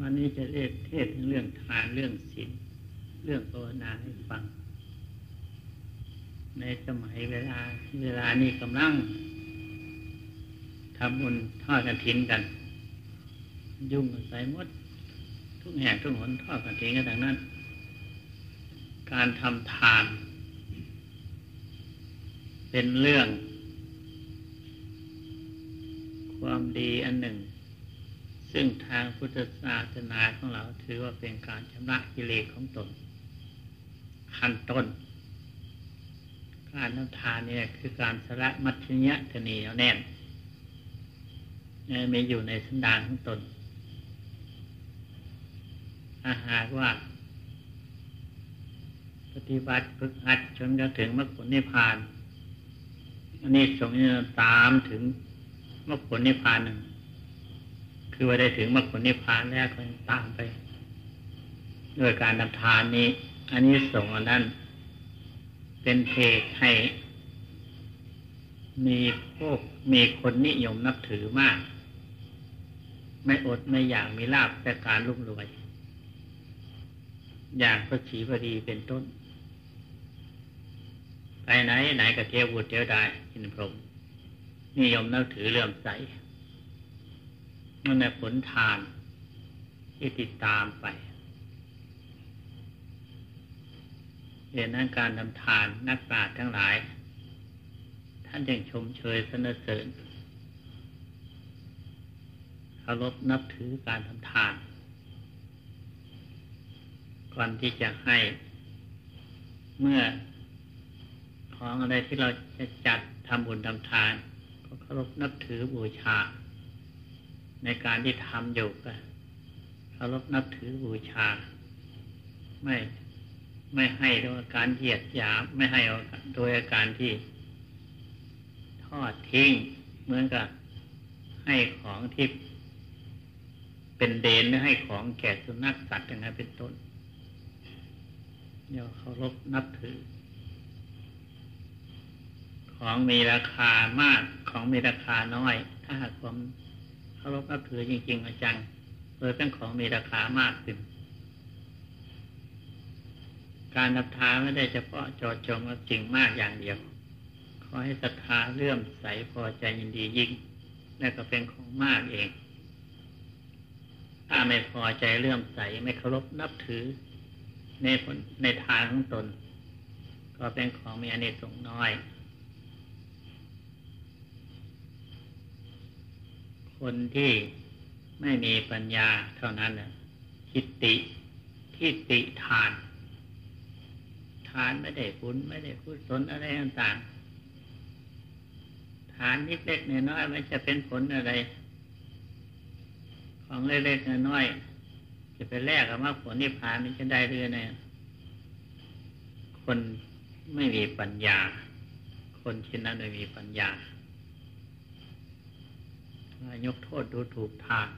วันนี้จะเรียกเทศเรื่องทานเรื่องศีลเรื่องภาวนาให้ฟัง ในสมัยเวลา เวลานี้กำลังทำบุญทอดกระถินกัน ยุ่งกันไปหมด ทุกแห่งทุกหนทอดกระถินกันดังนั้น การทำทาน เป็นเรื่อง ความดีอันหนึ่ง ซึ่งทางพุทธศาสนาของเราถือว่าเป็นการชำระกิเลสของตนขั้นต้น การน้ำทานเนี่ยคือการสละมัชญะธนีเอาแน่นมีอยู่ในสันดานของตนถ้าหากว่า ปฏิบัติฝึกหัดจนกระถึงมรรคผลนิพพาน อันนี้ส่งตามถึงมรรคผลนิพพานหนึ่ง คือว่าได้ถึงมรรคผลนิพพานแล้วก็ตามไป ด้วยการนำทานนี้ อันนี้ส่งอันนั้น เป็นเหตุให้ มีพวกมีคนนิยมนับถือมาก ไม่อดไม่อยากมีลาบแต่การรุ่มรวย อย่างพระชีพดีเป็นต้น ไปไหนไหนก็เทียวบุตรเที่ยวด้อินพรหมนิยมนับถือเลื่อมใส มันในผลทานที่ติดตามไปเหตุนั้นการทำทานนักปราชญ์ทั้งหลาย ท่านยังชมเชยสนเสริญเคารพนับถือการทำทาน ก่อนที่จะให้ เมื่อของอะไรที่เราจะจัดทำบุญทำทาน ก็เคารพนับถือบูชา ในการที่ทำอยู่ก็เคารพนับถือบูชา ไม่ไม่ให้โดยการเหยียดหยามไม่ให้โดยอาการที่ทอดทิ้งเหมือนกับให้ของที่เป็นเดนหรือให้ของแก่สุนัขสัตว์อย่างนั้นเป็นต้นเดี๋ยวเคารพนับถือ ของมีราคามากของมีราคาน้อย ถ้าหากความารพนับถือจริงๆจังเลยเป็นของมีราคามากขึ้นการนับทาไม่ได้เฉพาะจอดจงกับสิ่งมากอย่างเดียว ขอให้ศรัทธาเลื่อมใสพอใจยินดียิ่งและก็เป็นของมากเอง ถ้าไม่พอใจเลื่อมใสไม่เคารพนับถือ ในผลในทางของตน ก็เป็นของมีอเนกสงน้อย คนที่ไม่มีปัญญาเท่านั้นนะทิฏฐิทิฏฐิทาน ทานไม่ได้บุญไม่ได้กุศลอะไรต่างๆทานนิดเล็กน้อยมันจะเป็นผลอะไร ของเล็กๆน้อยจะไปแลกกับมรรคผลนิพพานมันจะได้เรือเลยคนไม่มีปัญญา คนเช่นนั้นไม่มีปัญญา ยกโทษดูถูกทาน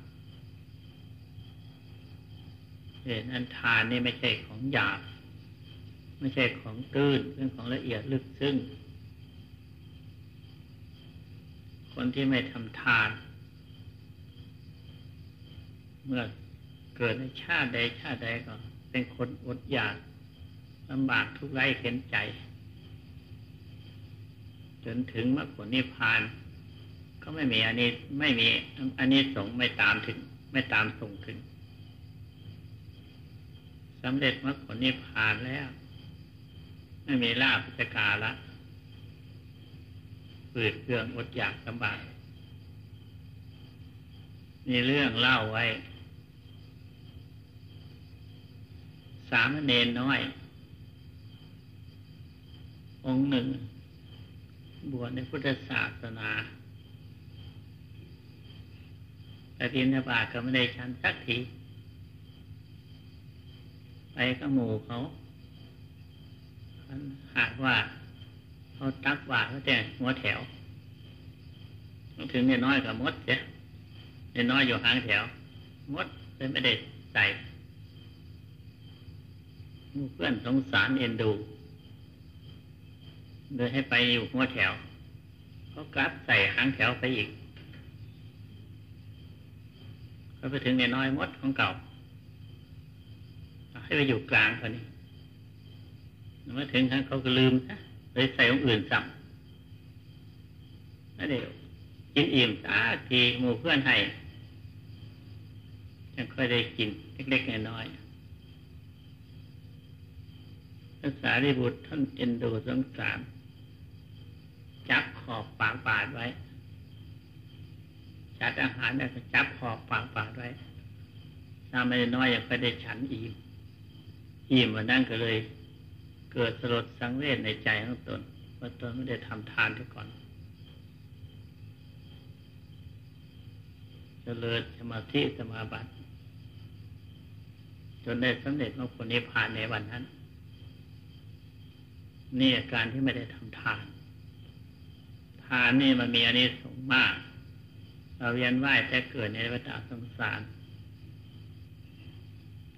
เหตุนั้นทานนี่ไม่ใช่ของหยาบ ไม่ใช่ของตื้นเป็นของละเอียดลึกซึ้งคนที่ไม่ทำทาน เมื่อเกิดในชาติใดชาติใดก็ เป็นคนอดอยากลำบากทุกไร้เข็นใจ จนถึงมรรคผลนิพพาน ก็ไม่มีอันนี้ไม่มีอันนี้สงไม่ตามถึง ไม่ตามส่งถึงสำเร็จมรรคผลนิพพานแล้ว ไม่มีลาภพิการละปืดเครื่องอดอยากลำบากมีเรื่องเล่าไว้ สามเณรน้อย องค์หนึ่ง บวชในพุทธศาสนา แต่บินบาทก็ไม่ได้ชันสักที ไปก็หมู่เขาหากว่าเขาตักบาทเขาแต่หัวแถว ถึงเนี่ยน้อยกับมดเสียเนี่ยน้อยอยู่ห่างแถว มดเลยไม่ได้ใส่เพื่อนสงสารเอ็นดูเลยให้ไปอยู่หัวแถวเขากลับใส่หางแถวไปอีก ก็ไปถึงในน้อยมดของเก่า ให้ไปอยู่กลางเขานี่มาถึงครั้งเขาก็ลืมนะเลยใส่องอื่นซ้ำนั่นเองกินอิ่มสาทีหมู่เพื่อนให้ยังค่อยได้กินเล็กๆน้อยๆภาษาริบุตรท่านเอ็นดูสงสารจับขอบปากปาดไว้ จัดอาหารได้ก็จับขอบปากปาดไว้ถ้าไม่น้อยยังค่ได้ฉันอิ่มอิ่มวันนั้นก็เลยเกิดสลดสังเวชในใจของตนว่าตนไม่ได้ทำทานที่ก่อนเจริญสมาธิสมาบัติจนได้สำเร็จมรรคผลนิพพานในวันนั้น นี่อาการที่ไม่ได้ทำทาน ทานนี่มันมีอันนี้สงมาก เราเวียนว่ายแต่เกิดในวัฏสงสาร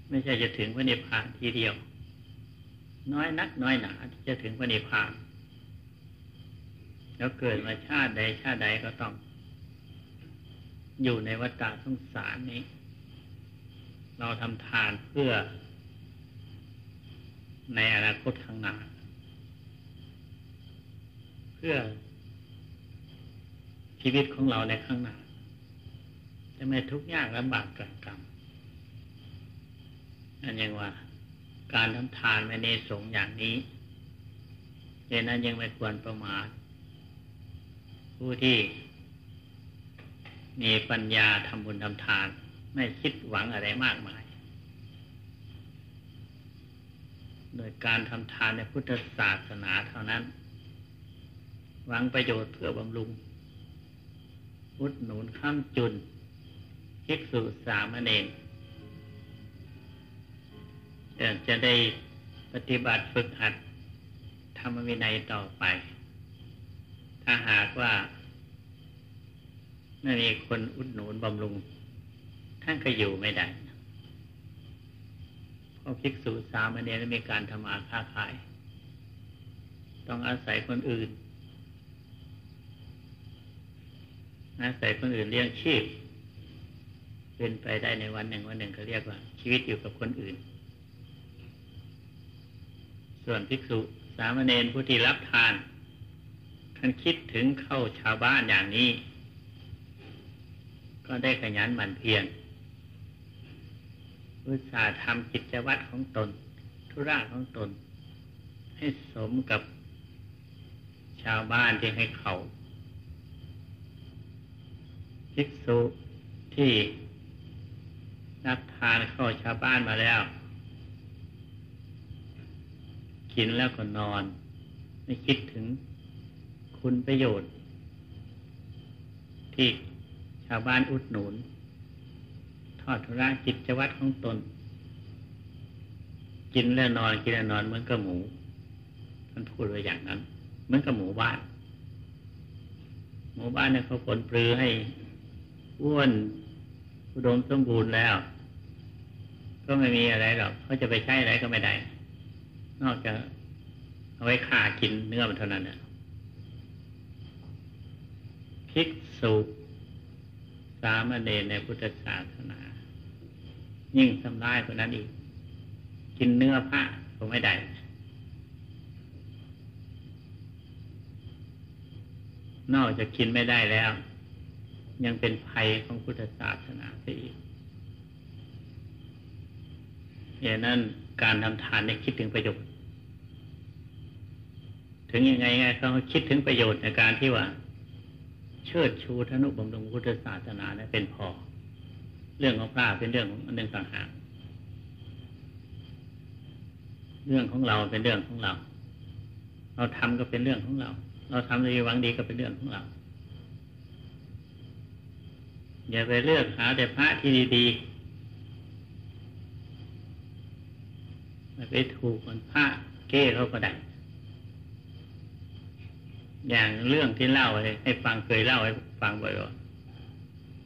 ไม่ใช่จะถึงพระนิพพานทีเดียว น้อยนักน้อยหนาที่จะถึงพระนิพพาน แล้วเกิดมาชาติใดชาติใดก็ต้อง อยู่ในวัฏสงสารนี้ เราทำทานเพื่อ ในอนาคตข้างหน้าเพื่อชีวิตของเราในข้างหน้า จะไม่ทุกข์ยากลำบากกกรรมนั่นยังว่า การทำทานไม่ในสงอย่างนี้ดังนั้นยังไม่ควรประมาทผู้ที่ มีปัญญาทำบุญทำทาน ไม่คิดหวังอะไรมากมาย โดยการทำทานในพุทธศาสนาเท่านั้น หวังประโยชน์เพื่อบำรุงพุทธหนุนข้ามจุน คิกสู่สามเณรจะได้ปฏิบัติฝึกหัดธรรมวินัยต่อไป ถ้าหากว่าไม่มีคนอุดหนุนบำรุง ท่านก็อยู่ไม่ได้เพราะภิกษุสามเณรมีการทำมาค้าขาย ต้องอาศัยคนอื่นอาศัยคนอื่นเลี้ยงชีพ เป็นไปได้ในวันหนึ่งวันหนึ่งเขาเรียกว่า ชีวิตอยู่กับคนอื่น ส่วนภิกษุสามเณรผู้ที่รับทานท่านคิดถึงเข้าชาวบ้านอย่างนี้ ก็ได้ขยันหมั่นเพียรอุตสาห์ทำกิจวัตรของตน ธุระของตน ให้สมกับชาวบ้านที่ให้เขาภิกษุที่ รับทานเข้าชาวบ้านมาแล้ว กินแล้วก็นอน ไม่คิดถึงคุณประโยชน์ ที่ชาวบ้านอุดหนุน ทอดทุระกิจวัตรของตน กินแล้วนอนกินแล้วนอนเหมือนกับหมูท่านพูดไว้อย่างนั้นเหมือนกับหมูบ้าน หมูบ้านเนี่ยเขาผลปลือให้อ้วน อุดมสมบูรณ์แล้ว ก็ไม่มีอะไรหรอกเขาจะไปใช้อะไรก็ไม่ได้ นอกจากเอาไว้ฆ่ากินเนื้อมันเท่านั้นนะภิกษุสามเณรในพุทธศาสนา ยิ่งทำร้ายกว่านั้นอีก กินเนื้อพระก็ไม่ได้นอกจากกินไม่ได้แล้ว ยังเป็นภัยของพุทธศาสนาไปอีกอย่างนั้นการทำทานเนี่ยคิดถึงประโยชน์ ถึงยังไงไงเขาคิดถึงประโยชน์ในการที่ว่า เชิดชูธนุบำรุงพุทธศาสนาเนี่ยเป็นพอ เรื่องของพระเป็นเรื่องของอันหนึ่งต่างหากเรื่องของเราเป็นเรื่องของเรา เราทำก็เป็นเรื่องของเรา เราทำในหวังดีก็เป็นเรื่องของเรา อย่าไปเลือกหาแต่พระที่ดีๆไปถูกคนพระเก้เขาก็ได้ อย่างเรื่องที่เล่าให้ฟังเคยเล่าให้ฟังบ่อย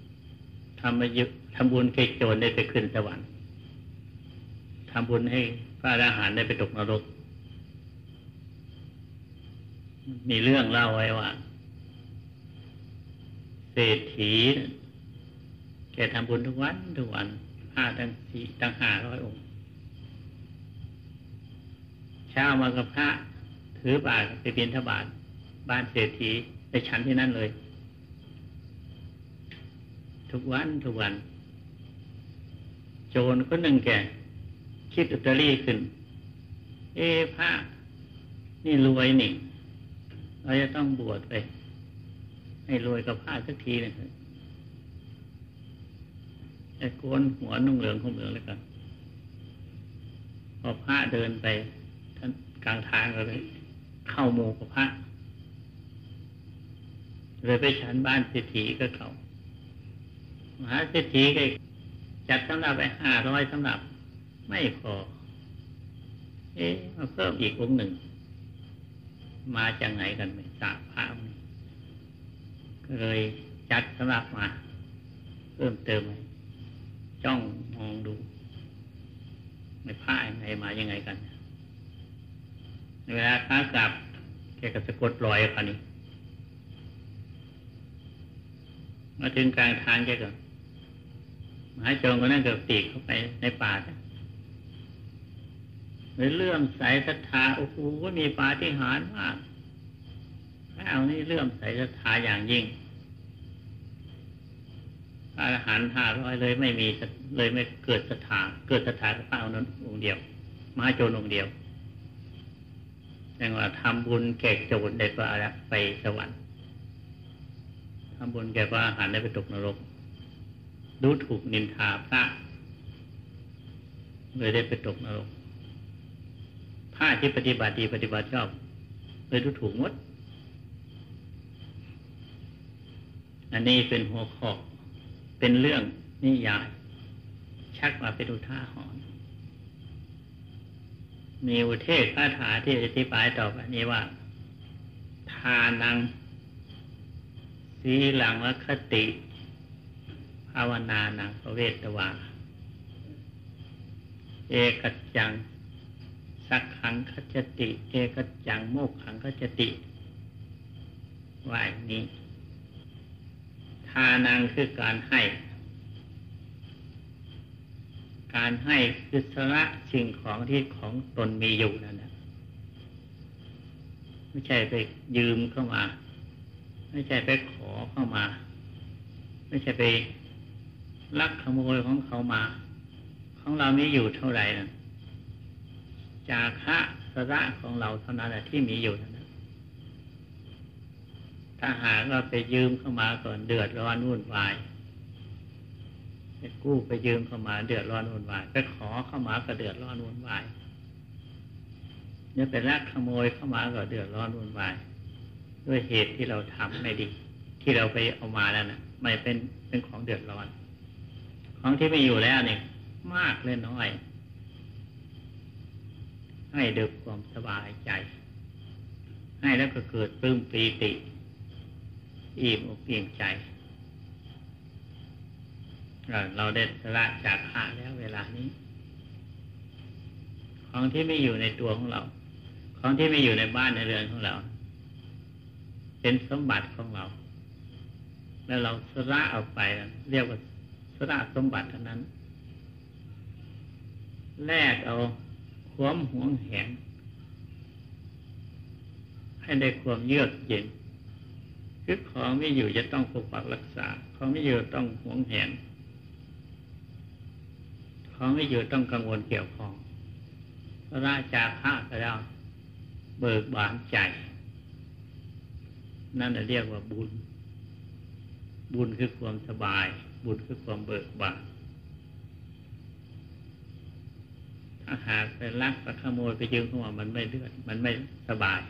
ๆทำมาเยอะทำบุญให้โจรได้ไปขึ้นสวรรค์ทำบุญให้พระอรหันต์ได้ไปตกนรก มีเรื่องเล่าไว้ว่าเศรษฐี แกทำบุญทุกวันทุกวันผ้าตั้งสี่ตั้งห้าร้อยองค์เช้ามากับพระถือบาตรไปบิณฑบาตบ้านเศรษฐีไปฉันที่นั่นเลย ทุกวันทุกวัน โจรคนหนึ่งแกคิดอุตรีขึ้น เอพระนี่รวยนี่ เราจะต้องบวชไป ให้รวยกับพระสักทีนะ ไอ้โกนหัวนุ่งเหลืองห่มเหลืองแล้วกันพอพระเดินไปท่านกลางทางก็เลย เข้าโมกับพระเลยไปฉันบ้านเศรษฐีก็เขามหาเศรษฐีก็จัดสำหรับไปห้าร้อยสำหรับ ไม่พอ เอ๊ะมาเพิ่มอีกองหนึ่ง มาจากไหนกันไม่ทราบพระก็เลยจัดสำหรับมา เพิ่มเติม จ้องมองดู ไม่พระยังไงมายังไงกันในเวลาค้ากลับแกก็สะกดรอยคันนี้มาถึงกลางทางแกก็หมาโจงก็นั่งเกิดตีกเข้าไปในป่าเลยเลื่อมใสศรัทธาโอ้โหมีปาฏิหาริย์มากพระเอานี่เลื่อมใสศรัทธาอย่างยิ่ง พระอรหันต์ห้าร้อยเลยไม่มีเลยไม่เกิดศรัทธาเกิดศรัทธากับพระเอานั้นองค์เดียวมาโจรองค์เดียวแต่ว่าทำบุญแก่โจรได้พระอรไปสวรรค์ทำบุญแก่พระอรหันต์ได้ไปตกนรกดูถูกนินทาพระเลยได้ไปตกนรกพระที่ปฏิบัติดีปฏิบัติชอบเลยดูถูกมด อันนี้เป็นหัวข้อ เป็นเรื่องนิยาย ชักมาเป็นอุทาหรณ์มีอุเทศคาถาที่อธิบายต่อไปนี้ว่า ทานัง สีหลังวคติ ภาวนานังพระเวตวา เอกัจจัง สักขังคจติ เอกัจจังโมกขังคจติว่าอย่างนี้ ทานังคือการให้ การให้คือสละสิ่งของที่ของตนมีอยู่นั่นนะไม่ใช่ไปยืมเข้ามา ไม่ใช่ไปขอเข้ามา ไม่ใช่ไปลักขโมยของเขามา ของเรามีอยู่เท่าไหร่นะจาคะสระของเราเท่านั้นแหละที่มีอยู่นะ ถ้าหากเราไปยืมเข้ามาก่อนเดือดร้อนวุ่นวายไปกู้ไปยืมเข้ามาเดือดร้อนวุ่นวาย ไปขอเข้ามาก็เดือดร้อนวุ่นวายเนี่ยไปลักขโมยเข้ามาก็เดือดร้อนวุ่นวาย ด้วยเหตุที่เราทำไม่ดี ที่เราไปเอามาแล้วนะไม่เป็นเป็นของเดือดร้อน ของที่ไม่อยู่แล้วเนี่ยมากเล่นน้อย ให้เดือความสบายใจ ให้แล้วก็เกิดปลื้มปีติ อิ่มอกอิ่มใจ เราได้ละจากขาแล้วเวลานี้ ของที่ไม่อยู่ในตัวของเรา ของที่ไม่อยู่ในบ้านในเรือนของเรา เป็นสมบัติของเรา แล้วเราสละออกไป เรียกว่าสละสมบัติเท่านั้น แลกเอาความหวงแหนให้ได้ความเยือกเย็น คือของไม่อยู่จะต้องปกปักรักษา ของไม่อยู่ต้องหวงแหน ของไม่อยู่ต้องกังวลเกี่ยวข้องราจาค่าก็แล้วเบิกบานใจ นั่นเรียกว่าบุญ บุญคือความสบาย บุญคือความเบิกบานถ้าหากไปลักไปขโมยไปยืมเข้ามามันไม่เลือดมันไม่สบาย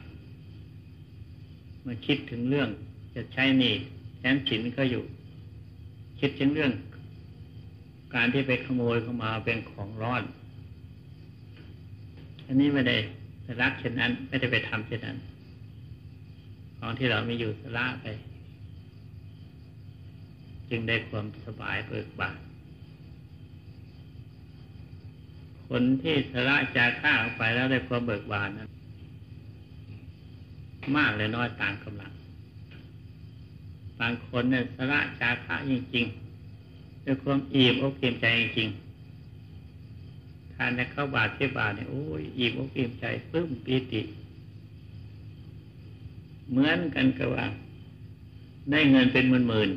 มันคิดถึงเรื่อง จะใช้นี่แทนสินก็อยู่ คิดถึงเรื่อง การที่ไปขโมยเข้ามาเป็นของร้อน อันนี้ไม่ได้รักเช่นนั้น ไม่ได้ไปทำเช่นนั้น ของที่เราไม่อยู่สละไป จึงได้ความสบายเบิกบานคนที่สละจากข้าออกไปแล้วได้ความเบิกบานนั้นมากเลยน้อยต่างกำลัง บางคนเนี่ยสละจากข้าจริงๆด้วยความอิ่มอกอิ่มใจจริงๆถ้านเนี่ยเข้าบาทเที่บาทเนี่ยโอ้ยอิ่มอกอิ่มใจปลื้มปีติ เหมือนกันกับว่า ได้เงินเป็นหมื่น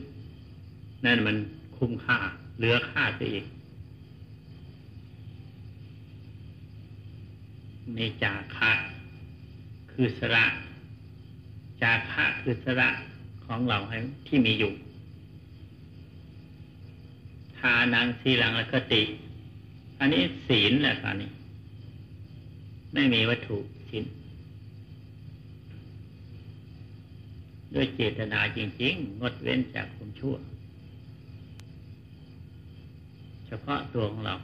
ๆนั่นมันคุ้มค่า เหลือค่าซะอีกมีจาคะคือสระ จาคะคือสระ ของเราให้ที่มีอยู่ ทานังสีหลังแล้วก็ติ อันนี้ศีลแหละตอนนี้ไม่มีวัตถุศีลด้วยเจตนาจริง ๆ งดเว้นจากความชั่ว เฉพาะตัวของเรา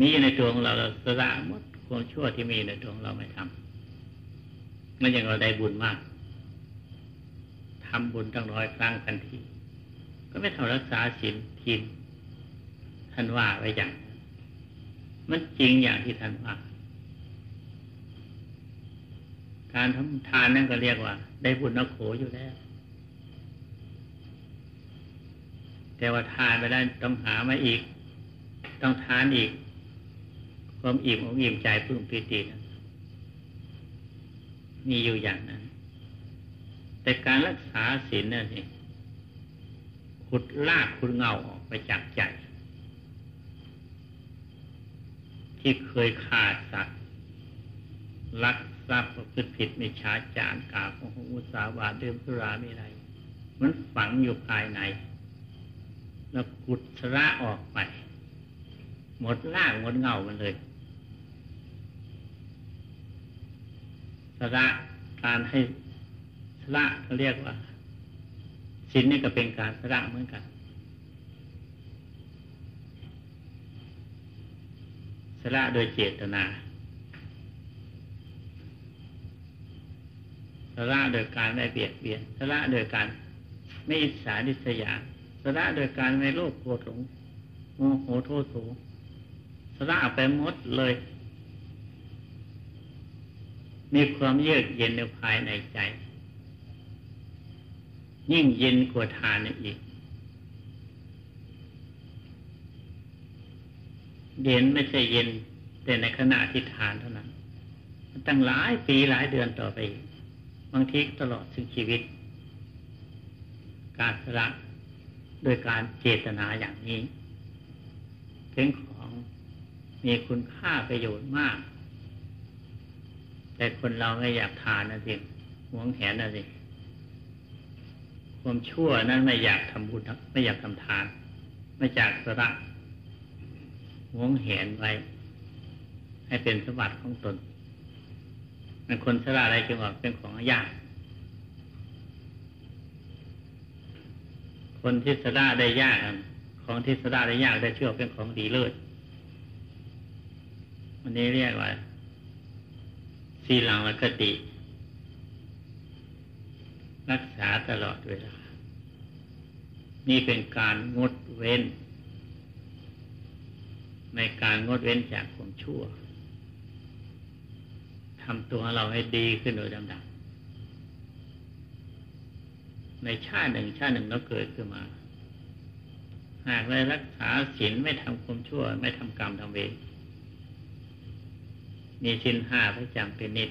นี่ในตัวของเราเราสละหมดความชั่วที่มีในตัวของเราไม่ทำมันอย่างเราได้บุญมาก ทำบุญตั้งร้อยครั้งกันที ก็ไม่ทำรักษาศีลทีนท่านว่าไว้อย่าง มันจริงอย่างที่ท่านว่า การทำทานนั่นก็เรียกว่า ได้บุญนักโขอยู่แล้ว แต่ว่าทานไปได้ต้องหามาอีก ต้องทานอีก ความอิ่มอกอิ่มใจพึ่งปีตินะมีอยู่อย่างนั้น แต่การรักษาศีลนั่นเองขุดลากขุดเงาออกไปจากใจ ที่เคยขาดสัตว์ลักทรัพย์ประพฤติผิดไม่ช้าจานกาของอุสาวาเดื่มสุราไม่ไร มันฝังอยู่ภายใน แล้วกุดสระออกไป หมดลางหมดเงามันเลยสระการให้ สระเขาเรียกว่าศีลนี่ก็เป็นการสระเหมือนกันสระโดยเจตนาสระโดยการไม่เบียดเบียนสระโดยการไม่อิจฉาดิษยาสระโดยการไม่โลภโกรธหลงโมโหโทษโสสระไปหมดเลย มีความเยือกเย็นในภายในใจ ยิ่งเย็นกว่าทานอีก เย็นไม่ใช่เย็น แต่ในขณะที่ทานเท่านั้น ตั้งหลายปีหลายเดือนต่อไปบางทีตลอดถึงชีวิต การสละโดยการเจตนาอย่างนี้เป็นของมีคุณค่าประโยชน์มาก แต่คนเราไม่อยากทานนะสิหวงแหนนะสิ ความชั่วนั้นไม่อยากทำบุญไม่อยากทำทาน ไม่อยากสละหวงแหนไว้ให้เป็นสมบัติของตนมันคนสละอะไรจึงว่าเป็นของยาก คนที่สละได้ยากของที่สละได้ยากได้เชื่อเป็นของดีเลิศวันนี้เรียกว่าสีลังและกติ รักษาตลอดเวลา นี่เป็นการงดเว้น ในการงดเว้นจากความชั่วทำตัวเราให้ดีขึ้นโดยลำดับในชาติหนึ่งชาติหนึ่งเราเกิดขึ้นมา หากได้รักษาศีลไม่ทำความชั่ว ไม่ทำกรรมทำเวรมีสินห้าพระจำเป็นนิด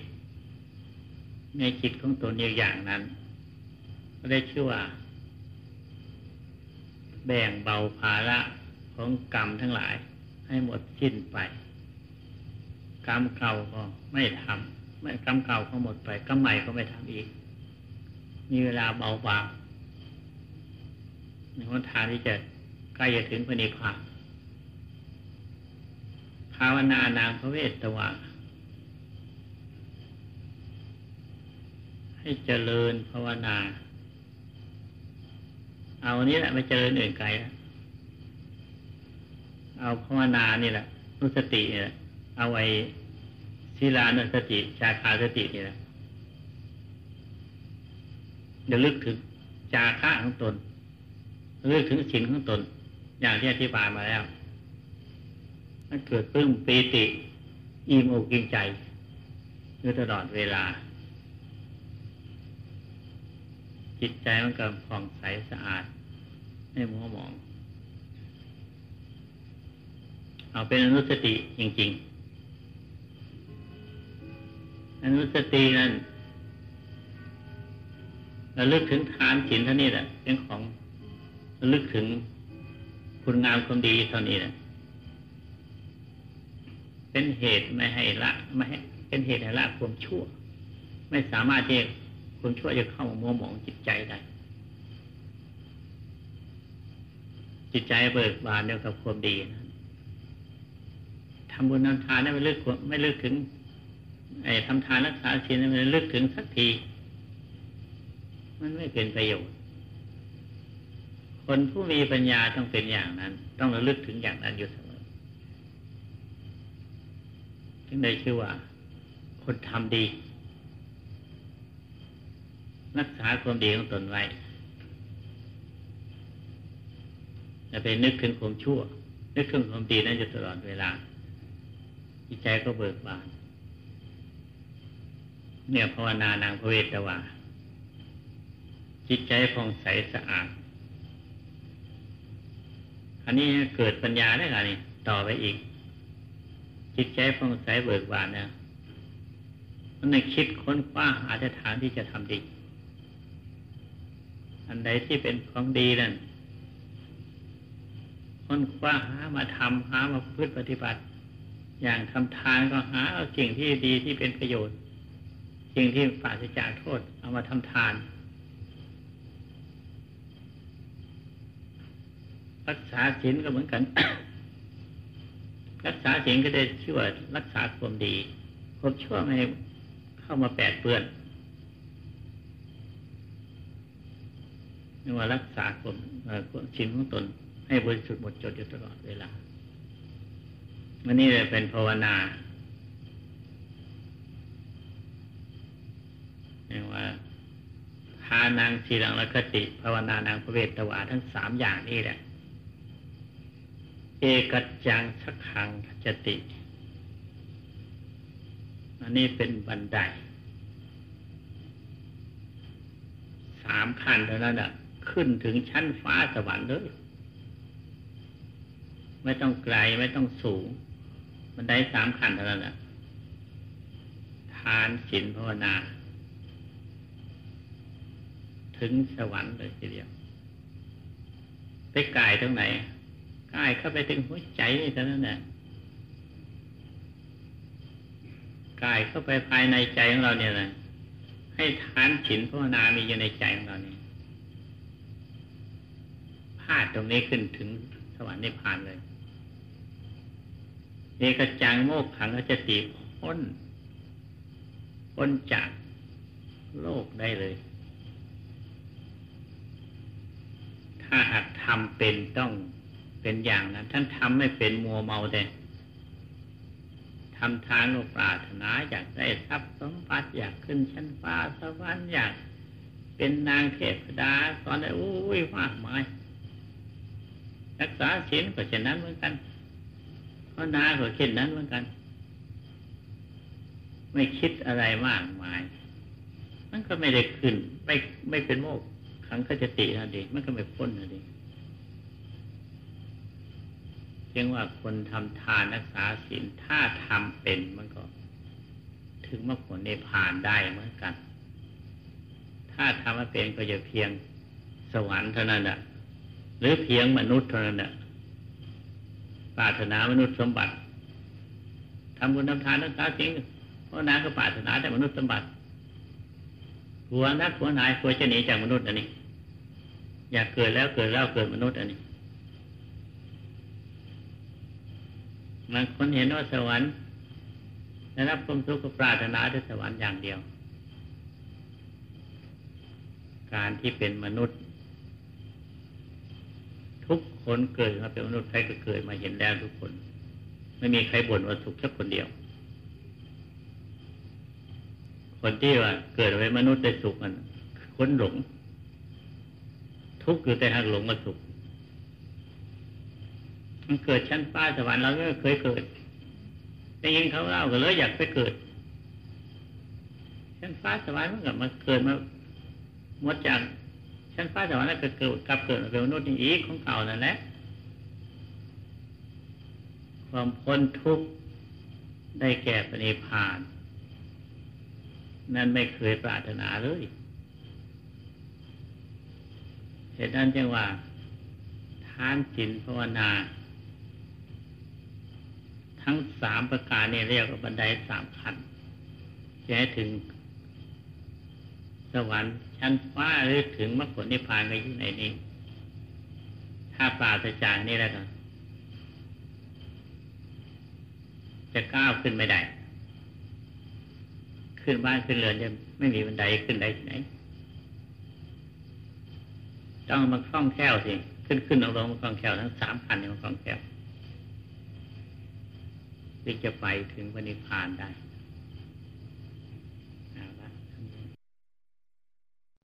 ในจิตของตนอย่างนั้น ได้ชื่อว่า แบ่งเบาภาระของกรรมทั้งหลายให้หมดสิ้นไปกรรมเก่าก็ไม่ทำไม่กรรมเก่าก็หมดไปกรรมใหม่ก็ไม่ทำอีก มีเวลาเบาบางในวันทางที่จะใกล้จะถึงพระนิพพานภาวนานางพระเวทตวาให้เจริญภาวนา เอาอันนี้แหละไม่เจริญอื่นไกลเอาภาวนานี่แหละนุสติเนี่ยเอาไว้ศีลานุสติ ชาคาสตินี่แหละเดี๋ยวลึกถึงจาคะของตนลึกถึงศีลของตน อย่างที่อธิบายมาแล้วมันเกิดปึ้มปีติ อิ่มอกอิ่มใจอยู่ตลอดเวลา จิตใจมันก็ผ่องใสสะอาด ให้มัวหมอง เอาเป็นอนุสติจริง ๆ อนุสตินั้นระลึกถึงทานศีลเท่านี้แหละเป็นของระลึกถึงคุณงามความดีเท่านี้แหละเป็นเหตุไม่ให้ละไม่ให้เป็นเหตุให้ละความชั่ว ไม่สามารถที่ความชั่วจะเข้ามามัวหมองจิตใจได้ จิตใจเบิกบานเดียวกับความดีนะทำบุญทำทานไม่ลึกไม่ลึกถึงไอ้ทำทานรักษาศีลไม่ลึกถึงสักที มันไม่เป็นประโยชน์ คนผู้มีปัญญาต้องเป็นอย่างนั้น ต้องระลึกถึงอย่างนั้นอยู่เสมอจึงได้ชื่อว่า คนทำดี รักษาความดีของตนไว้ อย่าไปนึกถึงความชั่ว นึกถึงความดีนั้นอยู่ตลอดเวลาจิตใจก็เบิกบาน เนี่ยภาวนานางพระเวทวาจิตใจผ่องใสสะอาด อันนี้เกิดปัญญาได้ไงนี่ต่อไปอีก จิตใจผ่องใสเบิกบานเนี่ยมันในคิดค้นคว้าหาทางที่จะทำดี อันใดที่เป็นของดีนั่น ค้นคว้าหามาทำหามาพืชปฏิบัติ อย่างทำทานก็หาเอาสิ่งที่ดีที่เป็นประโยชน์ สิ่งที่ปราศจากโทษ เอามาทำทาน รักษาศีลก็เหมือนกัน รักษาศีลก็ได้ชื่อว่ารักษาความดีความชั่วไม่เข้ามาแปดเปื้อนนี่ว่ารักษาความศีลของตน ให้บริสุทธิ์หมดจดอยู่ตลอดเวลาวันนี้เลยเป็นภาวนาเรียกว่าทานางสีลังละคติ ภาวนานางพระเวทตวาทั้งสามอย่างนี้แหละ เอกัจจังสักขังจติ อันนี้เป็นบันไดสามขั้นเท่านั้นอะ ขึ้นถึงชั้นฟ้าสวรรค์เลย ไม่ต้องไกลไม่ต้องสูง มันได้สามขั้นเท่านั้นแหละทานศีลภาวนา ถึงสวรรค์เลยทีเดียวไปกายตรงไหนกายเข้าไปถึงหัวใจนี่เท่านั้นแหละกายเข้าไปภายในใจของเราเนี่ยนะให้ทานศีลภาวนามีอยู่ในใจของเราเนี่ยพาดตรงนี้ขึ้นถึงสวรรค์นิพพานเลย เอกจังโมกขังก็จะตีพ้นพ้นจากโลกได้เลย ถ้าหากทำเป็นต้องเป็นอย่างนั้น ท่านทำไม่เป็นมัวเมาแต่ทำทานโลปรารถนาอยากได้ทรัพย์สมบัติอยากขึ้นชั้นฟ้าสวรรค์อยากเป็นนางเทพดาตอนนี้อุ้ยมากมายรักษาศีลก็เช่นนั้นเหมือนกัน ภาวนาก็เช่นนั้นเหมือนกัน ไม่คิดอะไรมากมาย มันก็ไม่ได้ขึ้น ไม่ไม่เป็นโมกขังก็จะตินั่นเองมันก็ไม่พ้นนั่นเองเพียงว่าคนทำทานรักษาศีลถ้าทำเป็นมันก็ ถึงมรรคผลในผ่านได้เหมือนกัน ถ้าทำไม่เป็นก็จะเพียงสวรรค์เท่านั้นแหะหรือเพียงมนุษย์เท่านั้นแหละ ปรารถนามนุษย์สมบัติทำบุญทำทานรักษาสิ่งเพราะนาก็ปรารถนาแต่มนุษย์สมบัติหัวนักหัวนายควรจะหนีจากมนุษย์อันนี้ อยากเกิดแล้วเกิดแล้วเกิดมนุษย์อันนี้บางคนเห็นว่าสวรรค์ได้รับความสุขก็ปรารถนาแต่สวรรค์อย่างเดียว การที่เป็นมนุษย์ ทุกคนเกิดมาเป็นมนุษย์ใครก็เกิดมาเห็นแล้วทุกคน ไม่มีใครบ่นว่าสุขสักคนเดียว คนที่ว่าเกิดไว้มนุษย์ได้สุขมันคนหลง ทุกข์อยู่แต่หากหลงมาสุขมันเกิดชั้นฟ้าสวรรค์เราก็เคยเกิดได้ยินเขาเล่าก็เลยอยากไปเกิด ชั้นฟ้าสวรรค์มันกับมาเกิดมาหมดจาก ชั้นฟ้าสวรรค์นั้นก็เกิดกับเกิดเป็นมนุษย์อีกของเก่านั่นแหละความพ้นทุกข์ได้แก่ปณิพาน นั่นไม่เคยปรารถนาเลยเหตุนั้นจึงว่าทานจินภาวนา ทั้งสามประการเนี้เรียกว่าบันไดสามขั้นจะให้ถึง สวรรค์ชั้นฟ้าหรือถึงมรรคผลนิพพานก็อยู่ในนี้ ถ้าปราศจากนี้แล้วก็จะก้าวขึ้นไม่ได้ ขึ้นบ้านขึ้นเรือนจะไม่มีบันไดขึ้นได้ที่ไหน ต้องมาคล่องแคล่วสิ ขึ้นขึ้นลงลงมาคล่องแคล่วทั้งสามพันเนี่ยมาคล่องแคล่วจึงจะไปถึงพระนิพพานได้